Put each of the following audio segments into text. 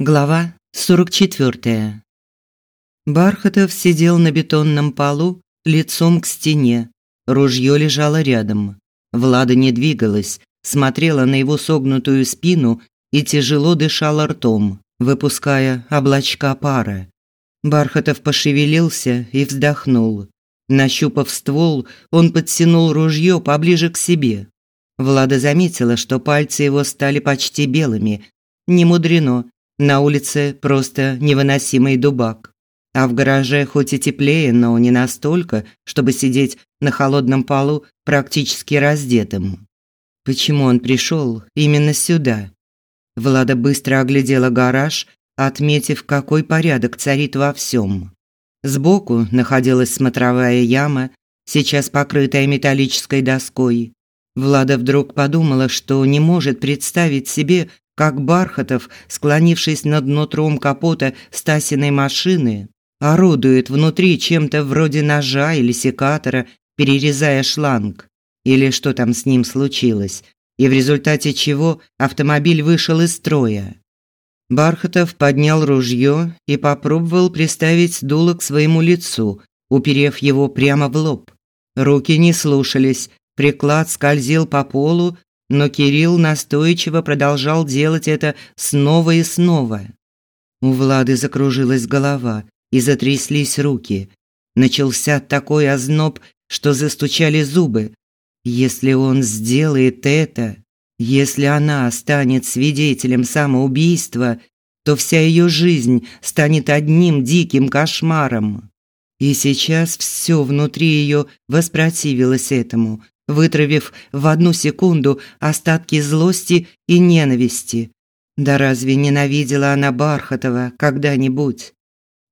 Глава 44. Бархатов сидел на бетонном полу, лицом к стене. Ружье лежало рядом. Влада не двигалась, смотрела на его согнутую спину и тяжело дышала ртом, выпуская облачка пара. Бархатов пошевелился и вздохнул. Нащупав ствол, он подтянул ружье поближе к себе. Влада заметила, что пальцы его стали почти белыми. Не мудрено, на улице просто невыносимый дубак. А в гараже хоть и теплее, но не настолько, чтобы сидеть на холодном полу практически раздетым. Почему он пришел именно сюда? Влада быстро оглядела гараж, отметив, какой порядок царит во всем. Сбоку находилась смотровая яма, сейчас покрытая металлической доской. Влада вдруг подумала, что не может представить себе, как Бархатов, склонившись над нутром капота Стасиной машины, орудует внутри чем-то вроде ножа или секатора, перерезая шланг. Или что там с ним случилось, и в результате чего автомобиль вышел из строя. Бархатов поднял ружье и попробовал приставить дуло к своему лицу, уперев его прямо в лоб. Руки не слушались, приклад скользил по полу, но Кирилл настойчиво продолжал делать это снова и снова. У Влады закружилась голова и затряслись руки. Начался такой озноб, что застучали зубы. Если он сделает это, если она станет свидетелем самоубийства, то вся ее жизнь станет одним диким кошмаром. И сейчас все внутри ее воспротивилось этому, вытравив в одну секунду остатки злости и ненависти. Да разве ненавидела она Бархатова когда-нибудь?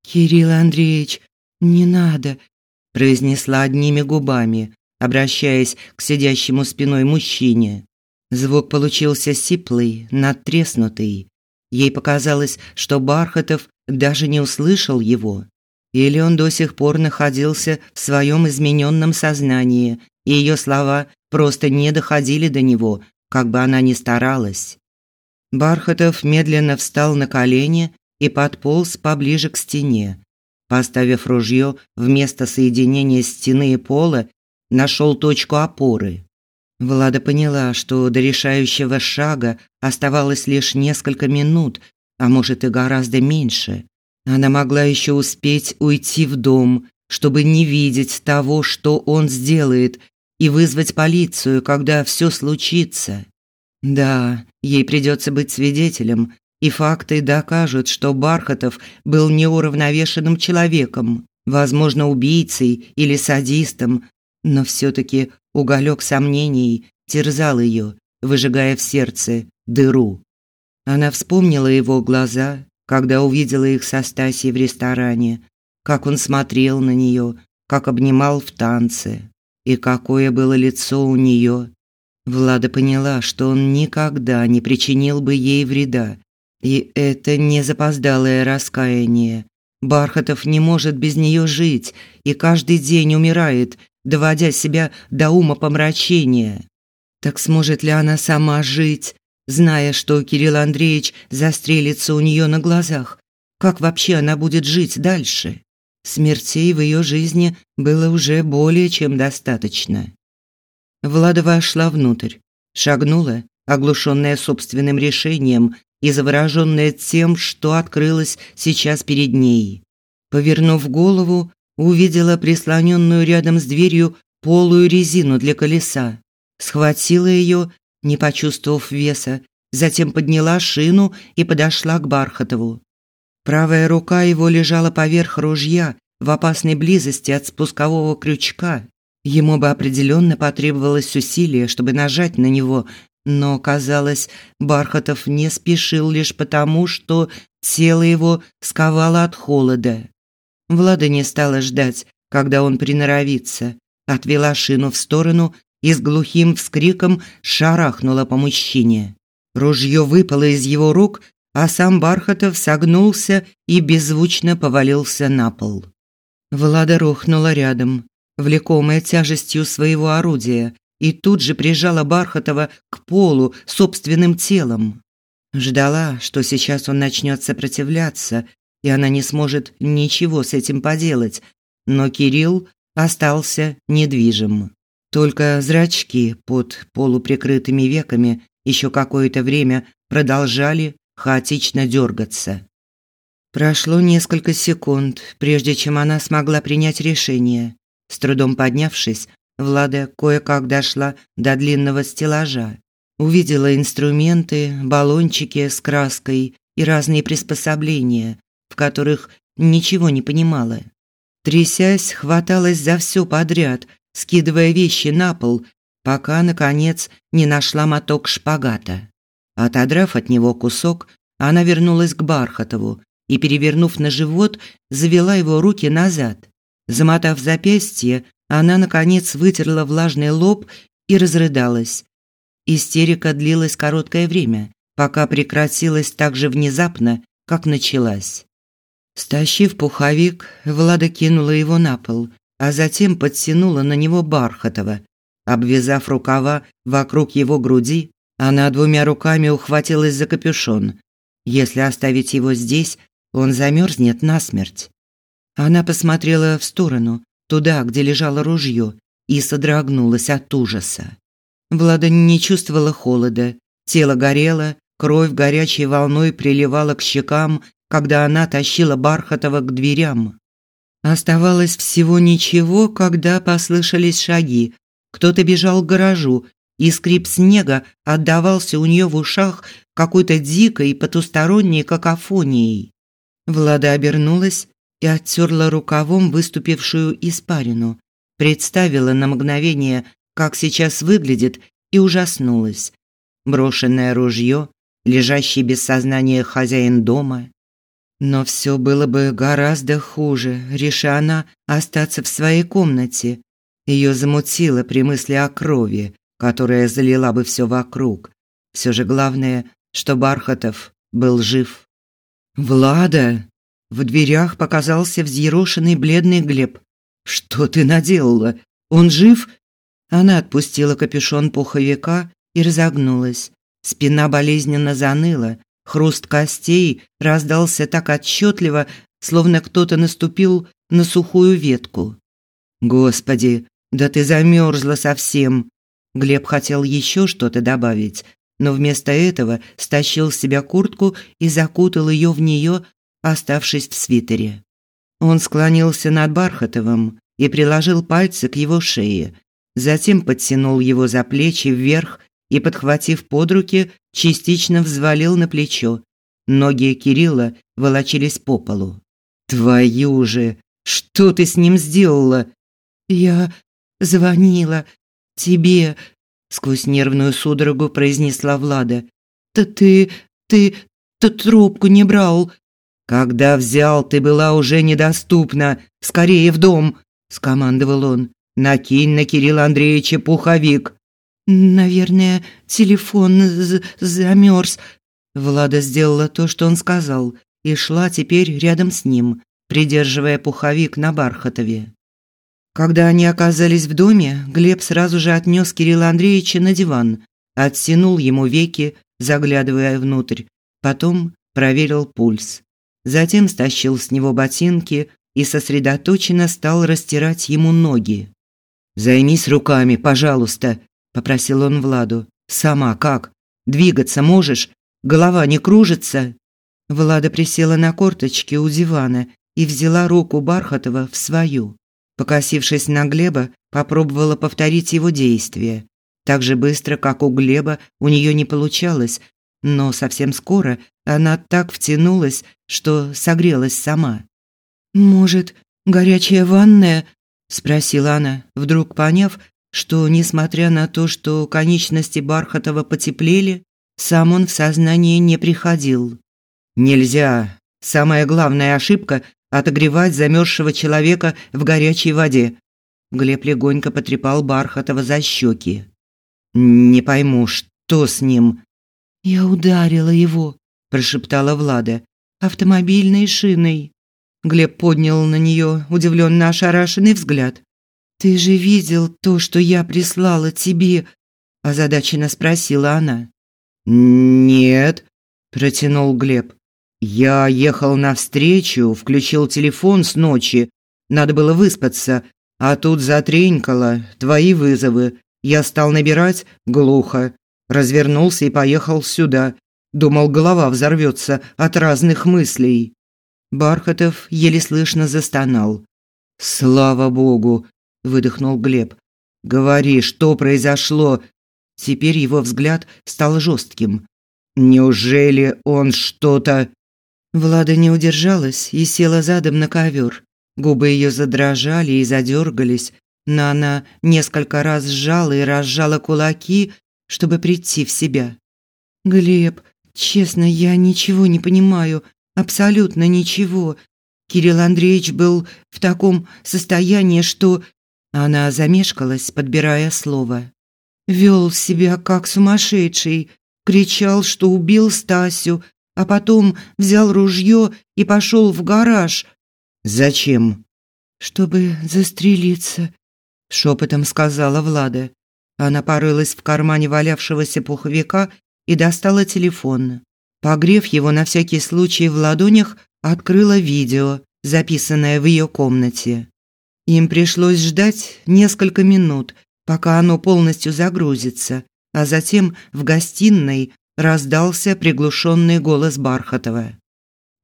«Кирилл Андреевич, не надо», – произнесла одними губами, обращаясь к сидящему спиной мужчине. Звук получился сиплый, надтреснутый. Ей показалось, что Бархатов даже не услышал его. Или он до сих пор находился в своем измененном сознании и ее слова просто не доходили до него, как бы она ни старалась. Бархатов медленно встал на колени и подполз поближе к стене. Поставив ружье вместо соединения стены и пола, нашел точку опоры. Влада поняла, что до решающего шага оставалось лишь несколько минут, а может и гораздо меньше. Она могла еще успеть уйти в дом, чтобы не видеть того, что он сделает, и вызвать полицию, когда все случится. Да, ей придется быть свидетелем, и факты докажут, что Бархатов был неуравновешенным человеком, возможно, убийцей или садистом, но все таки уголек сомнений терзал ее, выжигая в сердце дыру. Она вспомнила его глаза, когда увидела их со Стасией в ресторане, как он смотрел на нее, как обнимал в танце. И какое было лицо у нее. Влада поняла, что он никогда не причинил бы ей вреда. И это не запоздалое раскаяние. Бархатов не может без нее жить и каждый день умирает, доводя себя до ума помрачения. Так сможет ли она сама жить, зная, что Кирилл Андреевич застрелится у нее на глазах? Как вообще она будет жить дальше? Смертей в ее жизни было уже более чем достаточно. Влада вошла внутрь, шагнула, оглушенная собственным решением и завороженная тем, что открылось сейчас перед ней. Повернув голову, увидела прислоненную рядом с дверью полую резину для колеса. Схватила ее, не почувствовав веса, затем подняла шину и подошла к Бархатову. Правая рука его лежала поверх ружья, в опасной близости от спускового крючка. Ему бы определенно потребовалось усилие, чтобы нажать на него, но, казалось, Бархатов не спешил лишь потому, что тело его сковало от холода. Влада не стала ждать, когда он приноровится, отвела шину в сторону и с глухим вскриком шарахнула по мужчине. Ружье выпало из его рук, а сам Бархатов согнулся и беззвучно повалился на пол. Влада рухнула рядом, влекомая тяжестью своего орудия, и тут же прижала Бархатова к полу собственным телом. Ждала, что сейчас он начнет сопротивляться, и она не сможет ничего с этим поделать, но Кирилл остался недвижим. Только зрачки под полуприкрытыми веками еще какое-то время продолжали хаотично дергаться. Прошло несколько секунд, прежде чем она смогла принять решение. С трудом поднявшись, Влада кое-как дошла до длинного стеллажа. Увидела инструменты, баллончики с краской и разные приспособления, в которых ничего не понимала. Трясясь, хваталась за все подряд, скидывая вещи на пол, пока, наконец, не нашла моток шпагата. Отодрав от него кусок, она вернулась к Бархатову и, перевернув на живот, завела его руки назад. Замотав запястье, она, наконец, вытерла влажный лоб и разрыдалась. Истерика длилась короткое время, пока прекратилась так же внезапно, как началась. Стащив пуховик, Влада кинула его на пол, а затем подтянула на него Бархатова. Обвязав рукава вокруг его груди, она двумя руками ухватилась за капюшон. Если оставить его здесь, он замерзнет насмерть. Она посмотрела в сторону, туда, где лежало ружье, и содрогнулась от ужаса. Влада не чувствовала холода, тело горело, кровь горячей волной приливала к щекам, когда она тащила Бархатова к дверям. Оставалось всего ничего, когда послышались шаги. Кто-то бежал к гаражу, и скрип снега отдавался у нее в ушах какой-то дикой потусторонней какофонией. Влада обернулась и оттерла рукавом выступившую испарину. Представила на мгновение, как сейчас выглядит, и ужаснулась. Брошенное ружье, лежащий без сознания хозяин дома. Но все было бы гораздо хуже, реша она остаться в своей комнате. Ее замутило при мысли о крови, которая залила бы все вокруг. Все же главное, что Бархатов был жив. «Влада!» В дверях показался взъерошенный бледный Глеб. «Что ты наделала? Он жив?» Она отпустила капюшон пуховика и разогнулась. Спина болезненно заныла, хруст костей раздался так отчетливо, словно кто-то наступил на сухую ветку. «Господи, да ты замерзла совсем!» Глеб хотел еще что-то добавить, но вместо этого стащил с себя куртку и закутал ее в нее, оставшись в свитере. Он склонился над Бархатовым и приложил пальцы к его шее, затем подтянул его за плечи вверх и, подхватив под руки, частично взвалил на плечо. Ноги Кирилла волочились по полу. «Твою же! Что ты с ним сделала?» «Я звонила тебе», – сквозь нервную судорогу произнесла Влада. «Да ты, ты, ты трубку не брал». «Когда взял, ты была уже недоступна. Скорее в дом», – скомандовал он. «Накинь на Кирилла Андреевича пуховик». «Наверное, телефон замерз». Влада сделала то, что он сказал, и шла теперь рядом с ним, придерживая пуховик на Бархатове. Когда они оказались в доме, Глеб сразу же отнес Кирилла Андреевича на диван, оттянул ему веки, заглядывая внутрь, потом проверил пульс. Затем стащил с него ботинки и сосредоточенно стал растирать ему ноги. «Займись руками, пожалуйста», попросил он Владу. Сама как? Двигаться можешь? Голова не кружится? Влада присела на корточки у дивана и взяла руку Бархатова в свою. Покосившись на Глеба, попробовала повторить его действия. Так же быстро, как у Глеба, у нее не получалось, но совсем скоро она так втянулась, что согрелась сама. «Может, горячая ванная?» – спросила она, вдруг поняв, что, несмотря на то, что конечности Бархатова потеплели, сам он в сознание не приходил. Нельзя. Самая главная ошибка отогревать замерзшего человека в горячей воде. Глеб легонько потрепал Бархатова за щеки. Не пойму, что с ним. Я ударила его, прошептала Влада. Автомобильной шиной. Глеб поднял на нее удивленно ошарашенный взгляд. Ты же видел то, что я прислала тебе? озадаченно спросила она. Нет. протянул Глеб. Я ехал навстречу, включил телефон с ночи. Надо было выспаться, а тут затренькало твои вызовы. Я стал набирать глухо. Развернулся и поехал сюда. Думал, голова взорвется от разных мыслей. Бархатов еле слышно застонал. Слава богу, выдохнул Глеб. Говори, что произошло? Теперь его взгляд стал жестким. Неужели он что-то Влада не удержалась и села задом на ковер. Губы ее задрожали и задергались, но она несколько раз сжала и разжала кулаки, чтобы прийти в себя. «Глеб, честно, я ничего не понимаю, абсолютно ничего. Кирилл Андреевич был в таком состоянии, что...» Она замешкалась, подбирая слово. Вел себя как сумасшедший, кричал, что убил Стасю, а потом взял ружье и пошел в гараж. Зачем? Чтобы застрелиться, шепотом сказала Влада. Она порылась в кармане валявшегося пуховика и достала телефон. Погрев его на всякий случай в ладонях, открыла видео, записанное в ее комнате. Им пришлось ждать несколько минут, пока оно полностью загрузится, а затем в гостиной раздался приглушенный голос Бархатова.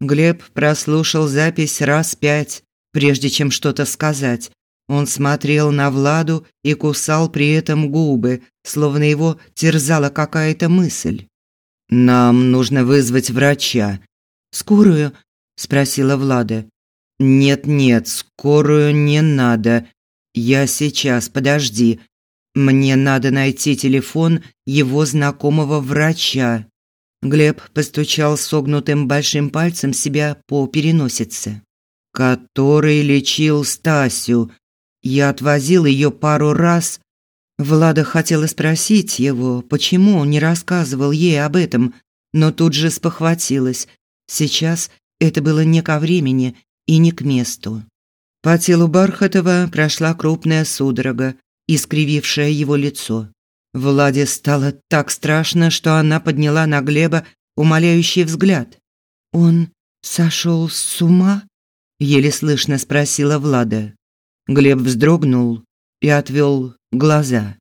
Глеб прослушал запись раз пять, прежде чем что-то сказать. Он смотрел на Владу и кусал при этом губы, словно его терзала какая-то мысль. Нам нужно вызвать врача. Скорую? спросила Влада. Нет-нет, скорую не надо. Я сейчас, подожди. Мне надо найти телефон его знакомого врача. Глеб постучал согнутым большим пальцем себя по переносице. Который лечил Стасю. Я отвозил ее пару раз. Влада хотела спросить его, почему он не рассказывал ей об этом, но тут же спохватилась. Сейчас это было не ко времени и не к месту. По телу Бархатова прошла крупная судорога, искривившая его лицо. Владе стало так страшно, что она подняла на Глеба умоляющий взгляд. «Он сошел с ума?» – еле слышно спросила Влада. Глеб вздрогнул и отвел глаза.